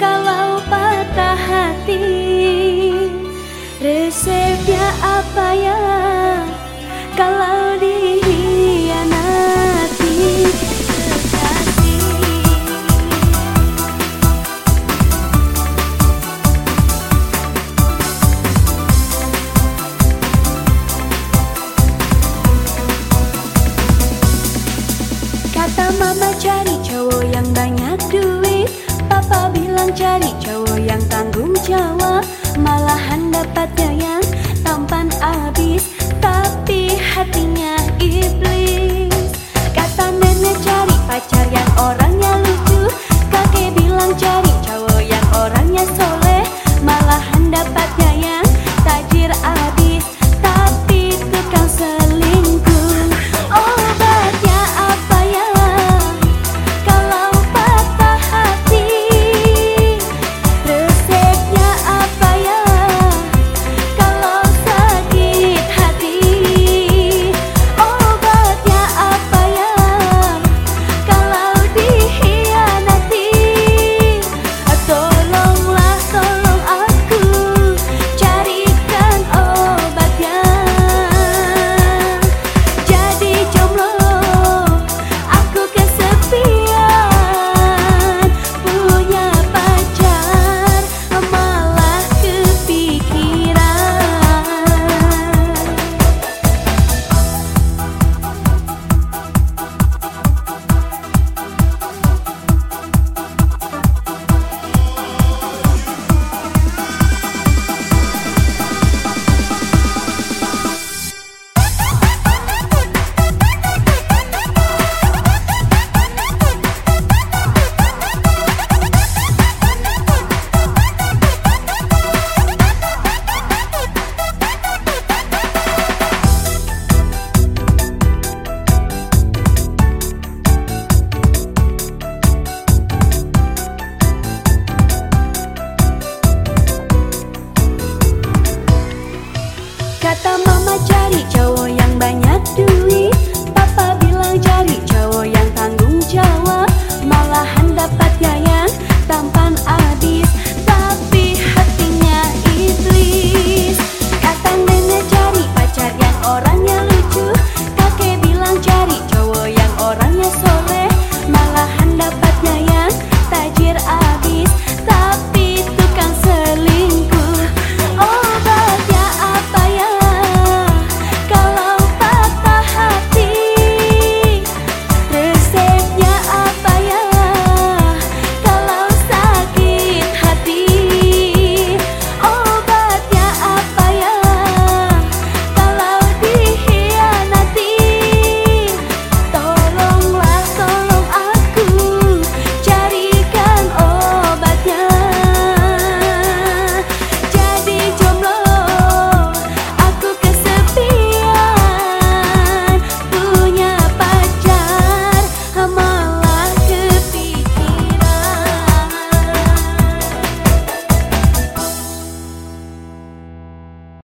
Kalau patah hati. Resepnya apa ya? Kalau mencari cowok kata mama cari cowok